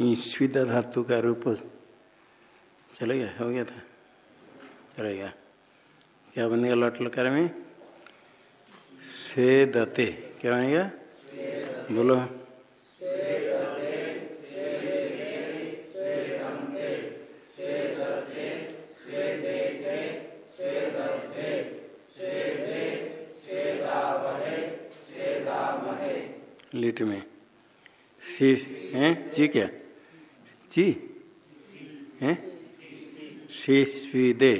ईश्विद धातु का रूप चलेगा हो गया था? चलेगा क्या बनेगा लट लकार में? से दते क्या बनेगा बोलो। लिट में। सी, हैं? जी क्या? जी हैं? स्वीदे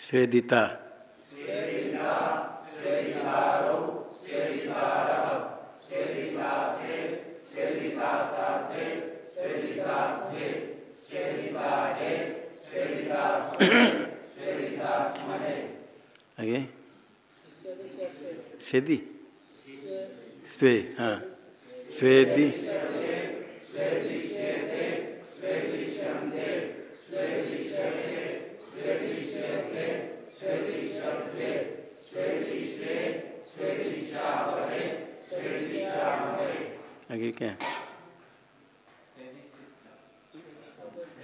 स्वेदिता सेदी स्वे हाँ स्वेदी आगे क्या?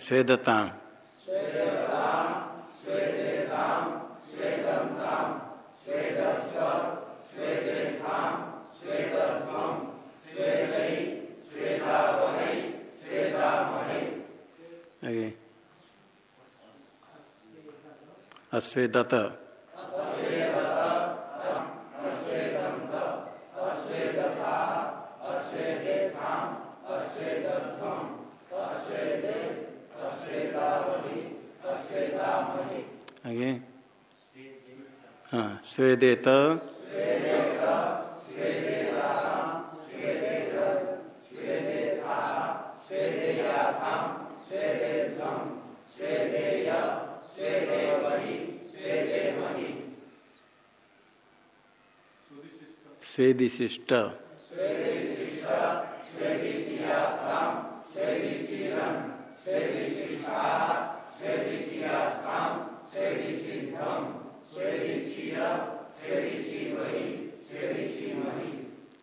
स्वेदताम अस्वेदत आगे। हाँ स्वेदेत। स्वेदिशिष्ट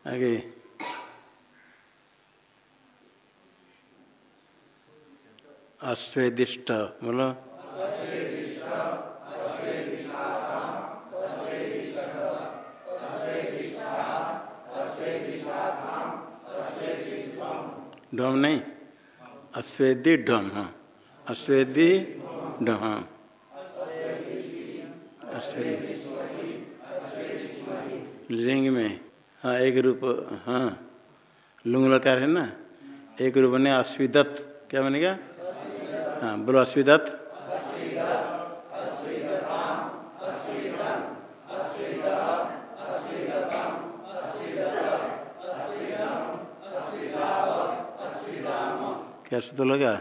आगे। अस्वेदिष्ट बोलो। डम नहीं? अश्वेदी ढम हाँ। अश्वेदी डम हाँ। लिंग में हाँ एक रूप हाँ। लुंग लकार है ना? एक रूप बने अश्विदत्त। क्या बनेगा? हाँ बोलो अश्विदत्त। कैसे तो लगा?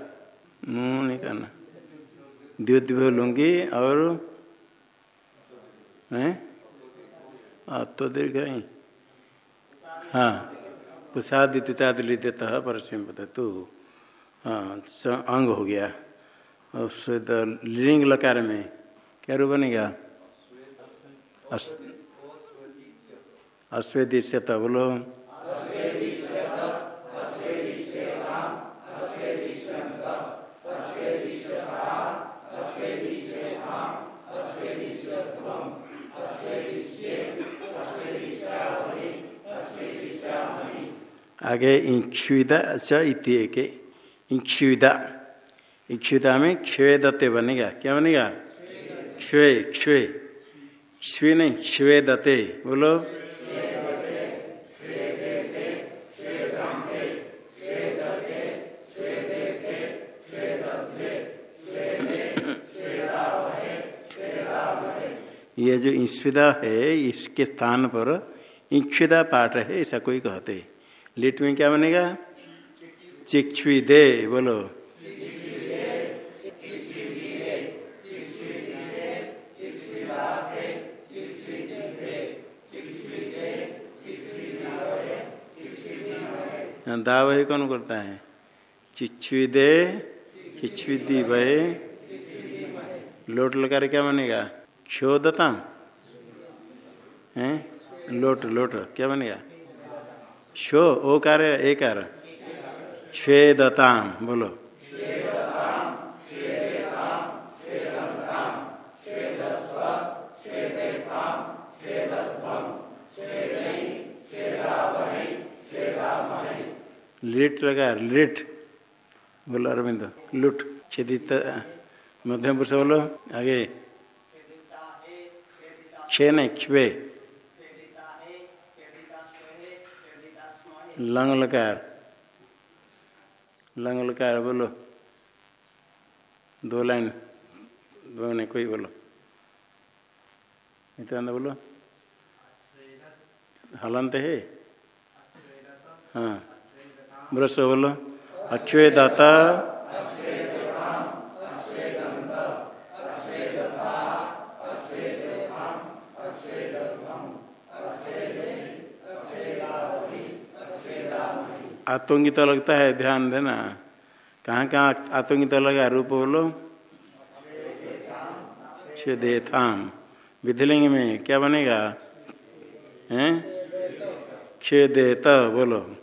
मुँह नहीं करना। द्वितीय लूँगी और, हैं? तो दीर्घ ही हाँ पुषादित्याद लिदेत परस्म तू हाँ अंग हो गया। उससे तो लिंग लकार में क्या रूप बनेगा? अश्वेदिश्यत बोलो। आगे इक्षुदा च इति इक्षुदा इक्षुदा में क्षवेदते बनेगा। क्या बनेगा? क्षवे क्षवे क्षवे नहीं क्षवेदते बोलो। ये जो ईश्विदा है, इसके स्थान पर इक्षुदा पाठ है, ऐसा कोई कहते। हैं लिट में क्या बनेगा? चिक्षुई दे, बोलो। दा वही कौन करता है? चिच्छुदे चिच्छुदी वह लोट लगा क्या बनेगा? क्षोदता है? लोट लोट, क्या बनेगा? शो, ओ कार्य ए कार्य छेदताम, बोलो। लिट लगा, लिट। बोलो, अरविंद। लुट। छेदित, मध्यम पुरुष बोलो। आगे। छे नहीं क्षे लंग लकार लंग लकार बोलो दो लाइन दो नहीं कोई बोलो इतना बोलो हलंत है हाँ ब्रश बोलो अक्षय दाता आतंकित तो लगता है, ध्यान देना। कहाँ कहाँ आतंकित तो लगा? रूप बोलो। छेदेथाम विधिलिंग में क्या बनेगा? हैं? छेदेत बोलो।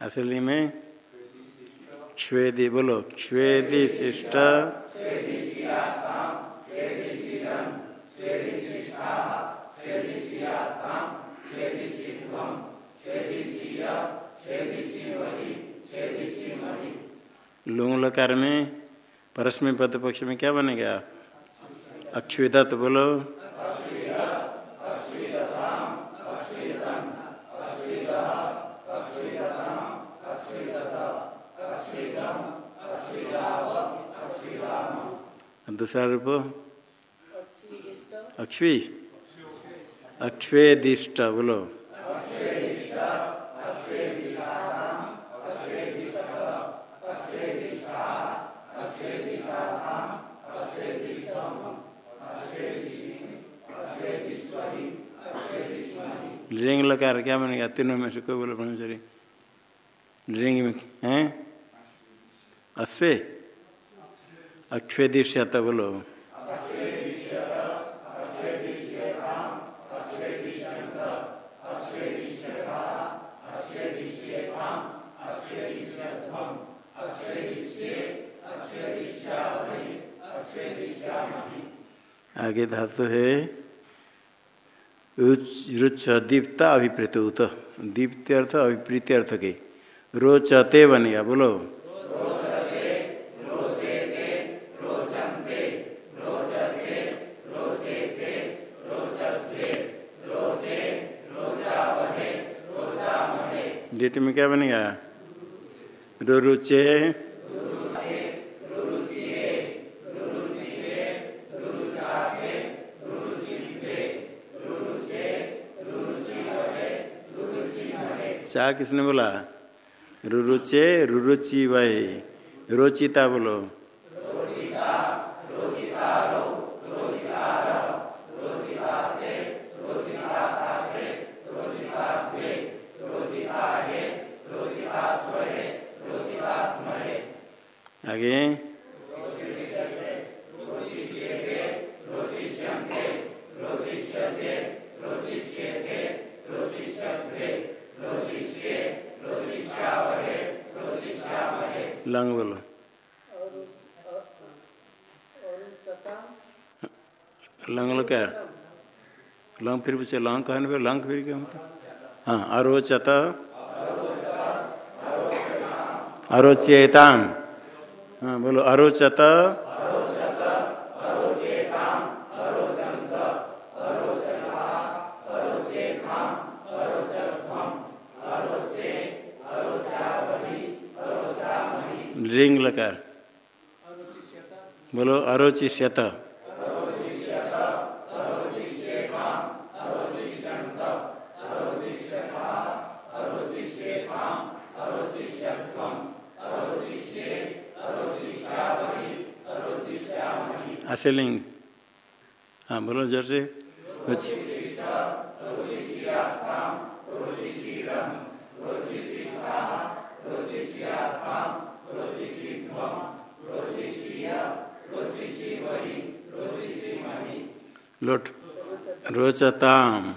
असली में श्वेदी बोलो श्वेदी शिष्ट लुंग लकार में परस्मय पद पक्ष में क्या बनेगा? अक्षुदा तो बोलो। दूसरा रूप अक्षवी अक्षवेदिष्ट बोलो लिंग लकार क्या बनेगा? तीनों में से कोई बोलो ब्रह्मचरी। लिंग में हैं? अश्वे। अक्षेदिष्यत बोलो। आगे धातु है। रुच दीप्ता अभिप्रीत उत। अभिप्रीत अर्थ के। रोचते बनेगा बोलो। डेट में क्या बनेगा रुरुचे चाह किसने बोला रुरुचे रुरुचि वह रोचिता बोलो आगे। लंग बोलो। लंग लो क्या? लंग फिर पूछे, लंग कहने पे लंग फिर क्या होता? हाँ अरोचत। अरोचेताम हाँ बोलो अरोचत रिंग लकार बोलो अरोचिष्यत। असेलिंग हाँ बोलो ज़ोर से लोट रोचताम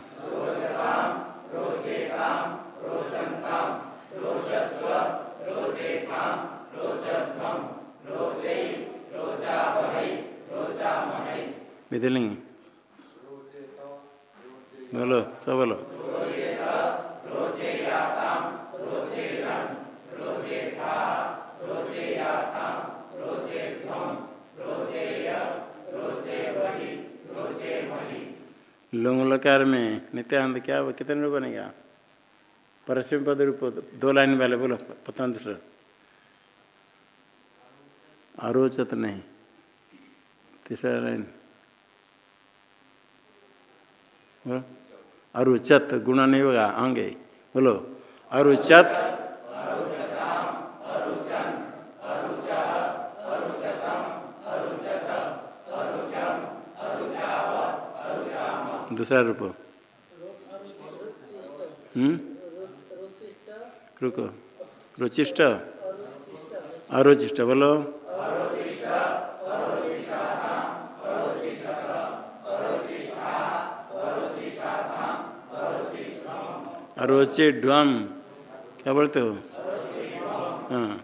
मिथिलिंग। बोलो, सब बोलो। लुंग लकार में नित्यानंद क्या वो कितने रूप बनेगा परस्म पद रूप, दो लाइन वाले, बोलो, प्रथम, दूसरा। अरोचत नहीं, तीसरा लाइन। अरुचत गुणा नहीं होगा आंगे बोलो अरुचत दूसरा रूप रुको रुचिष्ट अरुचिष्ट बोलो अरोचे ड्वम। क्या बोलते हो? हाँ।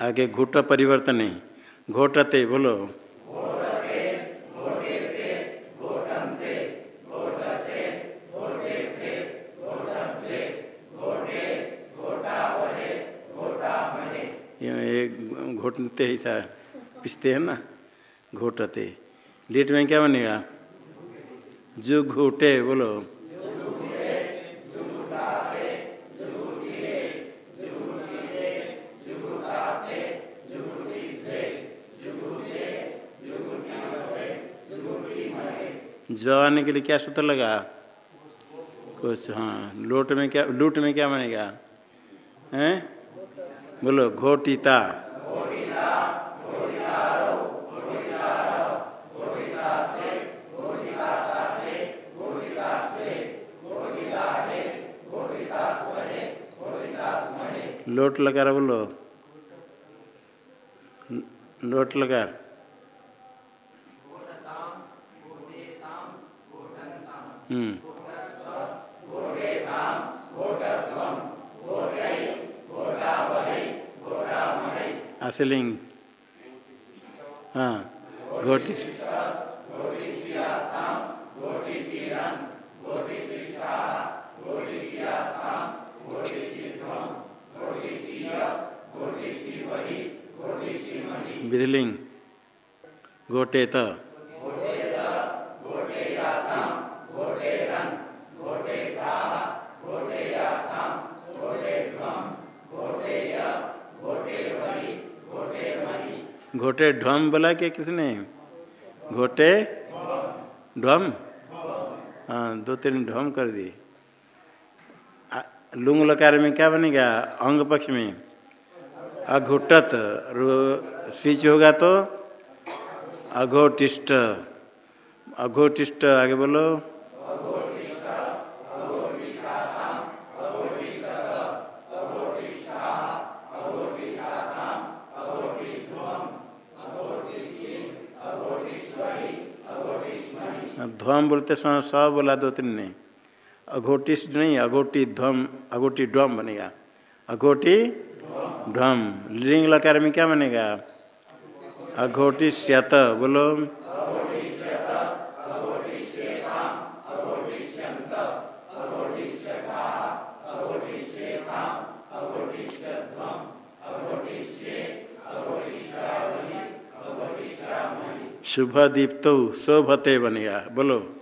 आगे घुट परिवर्तन है घोटते बोलो। घोटते ऐसा पिसते हैं ना? घोटते। लेट में क्या बनेगा? जो घोटे बोलो। जो आने के लिए क्या सूत्र लगा? कुछ हाँ लोट में क्या, लूट में क्या बनेगा? हैं? बोलो, घोटिता। लोट लगा रहा बोलो। लोट लगा। हम्म। हाँ। घोटी विधलिंग घोटेत घोटे ढम बोला क्या किसने? घोटे ढम हाँ दो तीन ढम कर दिए। लुंग लकार में क्या बनेगा? अंग पक्ष में। अघुटत स्विच होगा तो अघोटिष्ट अघोटिष्ट आगे बोलो। ध्वम बोलते समय स बोला दो तीन ने। अघोटिस नहीं, अघोटी ध्वम, अघोटी ड्वम बनेगा। अघोटी ढम लिंग लकार में क्या बनेगा? अघोटी श्यत बोलो। शुभ दीप्त शोभते बनेगा। बोलो।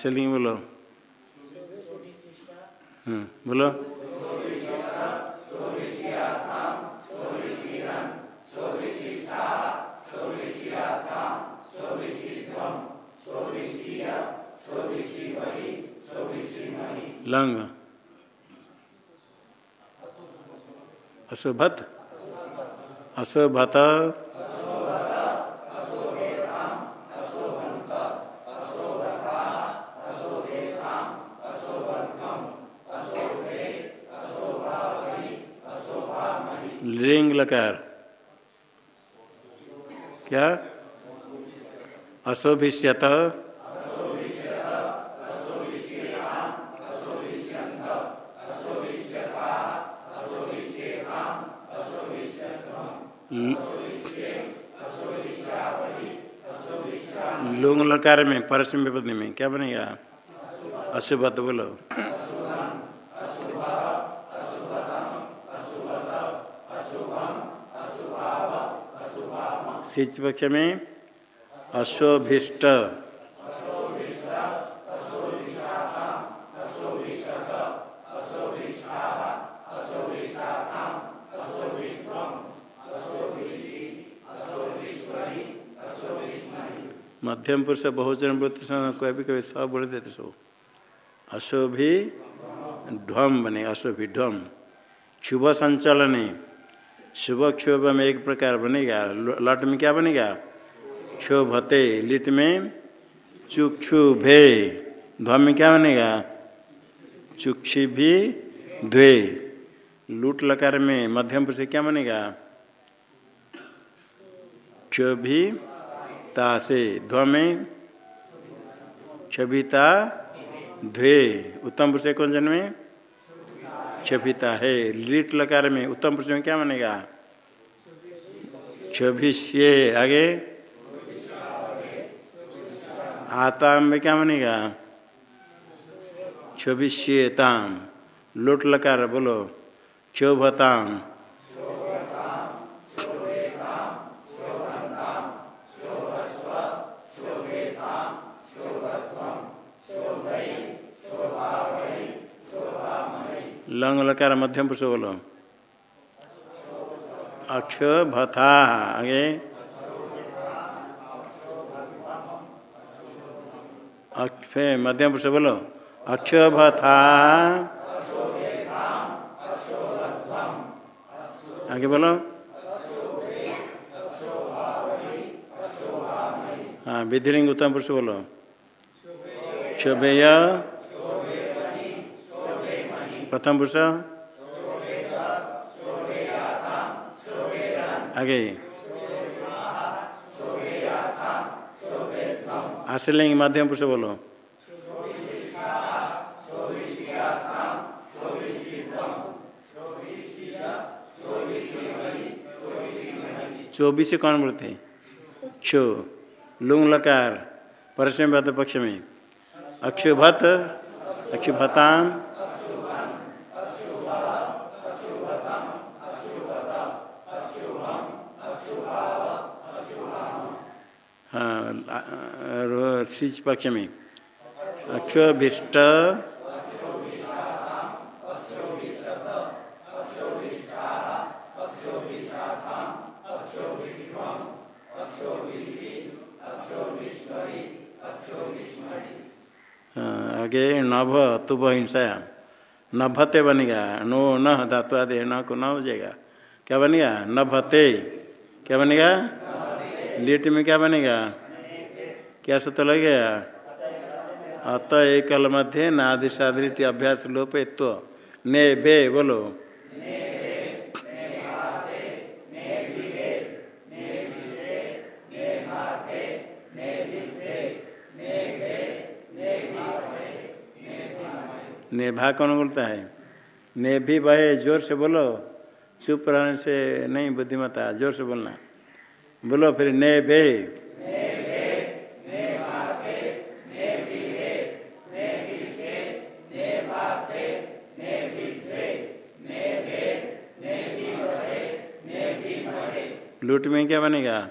आशलिंग बोलो। हम्म बोलो। लंग। अशुभत अशुभत लकार क्या? अशोभिष्यत लुंग लकार में परसम में क्या बनेगा? अशुभत बोलो। सिच पक्ष में अशोभिष्ट। मध्यम पुरुष, बहुजन वृत्ति कभी कभी सब बोल देते सो अशोभि ध्वम बने अशोभि ध्वम शुभ संचलन। शुभ क्षोभ में एक प्रकार बनेगा। लट में क्या बनेगा? क्षोभते, लिट में चुक्षुभे। ध्वम में क्या बनेगा? चुक्षी भी द्वे। लूट लकार में मध्यम पुरुष क्या बनेगा? क्षोभी ता से ध्व में छबिता ध्वे उत्तम पुरुष कौन जन्म? छबिता है। लिट लकार में, उत्तम पुरुष में क्या मानेगा? छभिष्य आगे? आताम में क्या मानेगा? छभिष्यताम लोट लकार बोलो। क्षोभताम। लंग लकार मध्यम पुरुष बोलो। अक्ष भथा आगे मध्यम पुरुष बोलो। अक्ष भथा आगे बोलो। हाँ विधिलिंग उत्तम पुरुष बोलो। क्षोभेय। प्रथम पुरुष आगे। आश्रलिंग माध्यम पुरुष बोलो। चौबीस कौन बोलते हैं? क्षो लुंग लकार। परसम पक्ष में। अक्षुभत। अक्षुभताम। सिच पक्ष में अक्षभिष्ट आगे नभ तुभ हिंसा। नभते बनेगा। नो न धातु आदि न को न हो जाएगा। क्या बनेगा? नभते। क्या बनेगा? लिट में क्या बनेगा? क्या सूत्र लग गया? अत एकल मध्य नादि अभ्यास लोप तो ने बे बोलो। नेभा कौन बोलता है? ने भी बहे ज़ोर से बोलो। चुप रहने से नहीं बुद्धिमता ज़ोर से बोलना। बोलो फिर ने बे लूट में क्या बनेगा?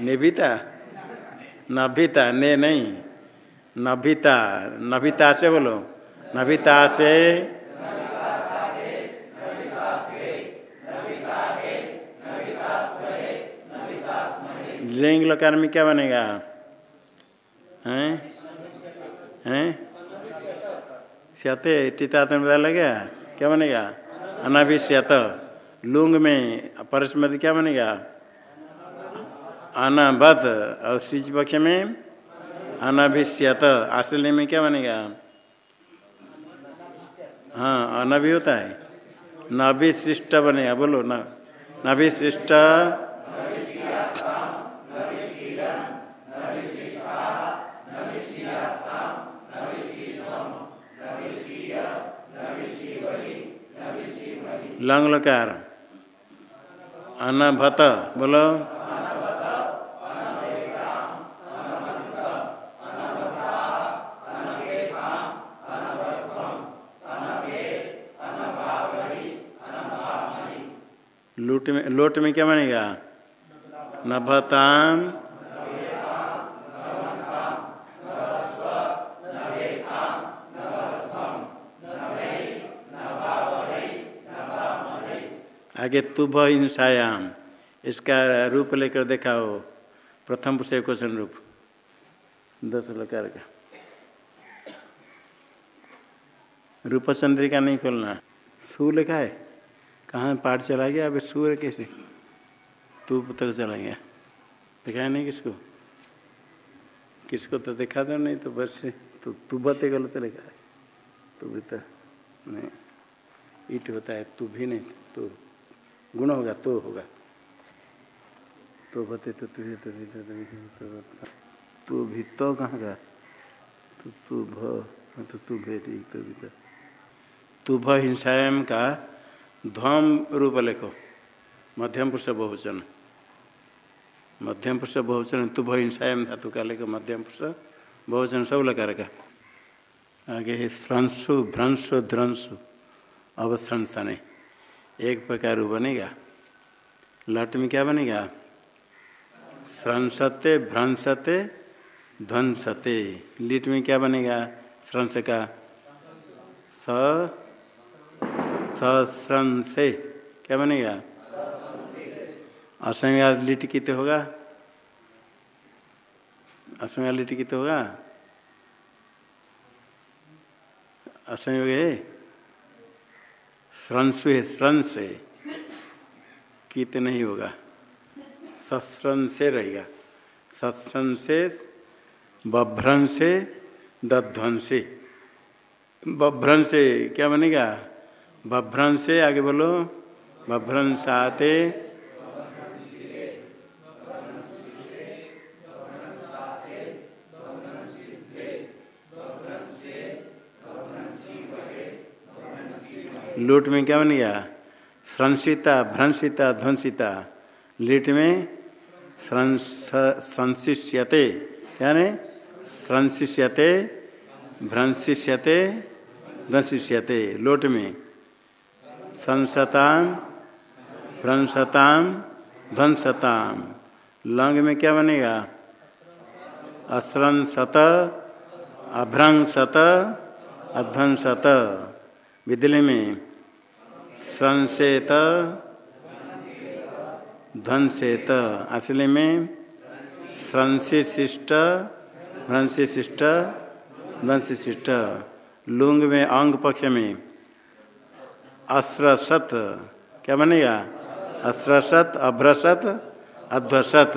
निभिता। नभिता, ने नहीं। नभिता नभिता से बोलो। नभिता से। लिंग लकार में क्या बनेगा? हैं? हैं? स्यते, टीता पता लगे क्या बनेगा? अनाभिष्यत लुंग में परस्मृति क्या बनेगा अनाभत और सिच पक्ष में अनाभिष्यत आश्रय में क्या बनेगा हाँ अनभि होता है नभिशिष्ट बनेगा बोलो न नभिशिष्ट लंग लकार अनभत बोलो। लूट में लोट में क्या मानेगा नभताम आगे तुभ हिंसायाम इसका रूप लेकर देखाओ। प्रथम से क्वेश्चन रूप। दस लकार का। रूप चंद्रिका नहीं खोलना। सू लिखा है। कहाँ पाठ चला गया? अभी सूर्य कैसे? तू तक चला गया। दिखाया नहीं किसको? किसको तो दिखा दो, नहीं तो बस तो तू बते गलत लिखा है। तू भी तो नहीं। ईट होता है तू भी नहीं तो गुण होगा तो होगा। तो बते तो तू तो भी तो तो तू भी तो कहाँ का? तो तू भ तो तू भेदी तो भी तो। तू भ हिंसायम का ध्वम रूप लेखो। मध्यम पुरुष बहुवचन। मध्यम पुरुष बहुवचन तुभ हिंसायम धातु का लेखो। मध्यम पुरुष बहुवचन सब लगा का आगे है स्रंसु भ्रंसु ध्रंसु नहीं एक प्रकार बनेगा। लट में क्या बनेगा? स्रंसते, भ्रंसते, ध्वंसते। लिट में क्या बनेगा? स्रंस का। स, सस्रंसे। क्या बनेगा? असमया लिट कित होगा। असमया लिट कित होगा। असंयोग है। श्रंसु है श्रंस है कित नहीं होगा। सत्संग से रहेगा। सत्संग से बभ्रन से दध्वंसे। बभ्रन से क्या बनेगा? बभ्रन से आगे बोलो। बभ्रन साते लूट में क्या बन गया? संसिता, भ्रंसिता, ध्वंसिता। लीट में संशिष्यते क्या नहीं? संशिष्यते भ्रंशिष्यते ध्वंसिष्यते। लोट में संसताम, भ्रंसताम, ध्वंसताम। लंग में क्या बनेगा? असंसत, अभ्रंसत, अध्वंसत। विदली में संसेत ध्वंसेत असली में संशिशिष्ट भ्रंशिशिष्ट ध्वंसिशिष्ट लुंग में अंग पक्ष में। अस्रसत क्या बनेगा? अस्रसत अभ्रसत, अध्वसत।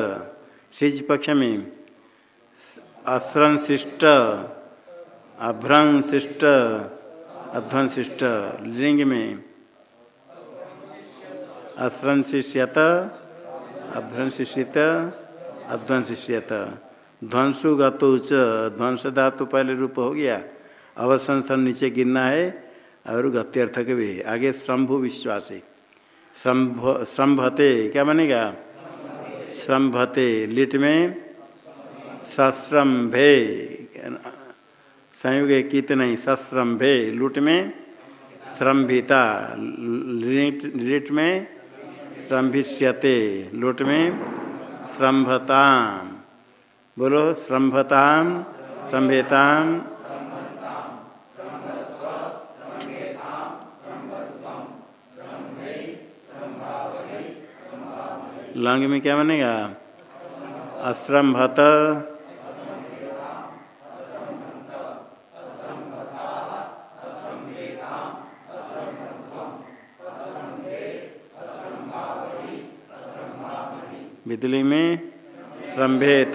सिज पक्ष में। असंशिष्ट अभ्रंशिष्ट, अध्वंशिष्ट। लिंग में। असंशिष्यत अभ्रंशिष्यत अध्वंशिष्यत ध्वंसु गतो ध्वंस धातु पहले रूप हो गया। अवसंस्थन नीचे गिरना है और गत्यर्थक भी आगे शंभु विश्वास। संभते क्या बनेगा? संभते लिट में सश्रम्भे संयोग कित नहीं सश्रम्भे लुट में श्रम्भिता लिट, लिट में श्रम्भिष्यते लुट में श्रम्भताम बोलो श्रम्भताम संभेताम। लंग में क्या बनेगा? अश्रम्भत बिजली में संभेत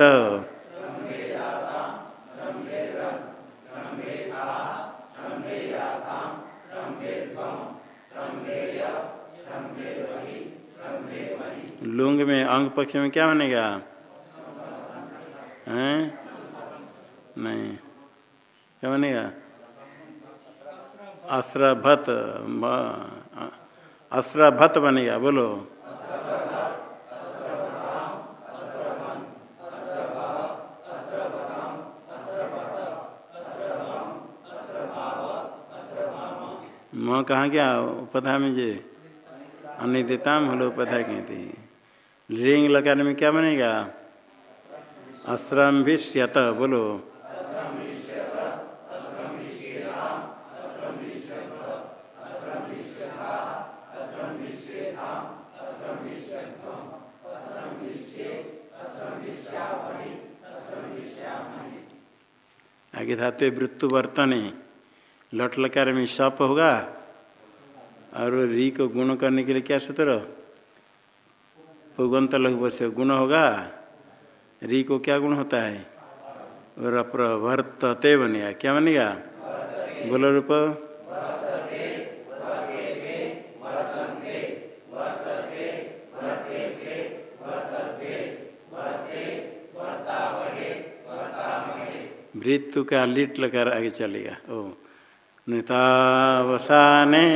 लुंग में अंग पक्ष में क्या बनेगा? हैं? नहीं। क्या बनेगा? अस्रभत अस्रभत बनेगा, बोलो। म कहाँ क्या उपधा में जे? अन्य देता हलो उपधा कहते हैं। रिंग लगाने में क्या बनेगा? अश्रम बोलो। आगे धातु वृत्तु वर्तने। लट लकार में सप होगा। और री को गुण करने के लिए क्या सूत्र? उगंत लघु से गुण होगा। री को क्या गुण होता है? प्रवर्तते बनेगा। क्या बनेगा? बोलो रूप भृत्यु का लिट लगा आगे चलेगा। ओ। नितावसाने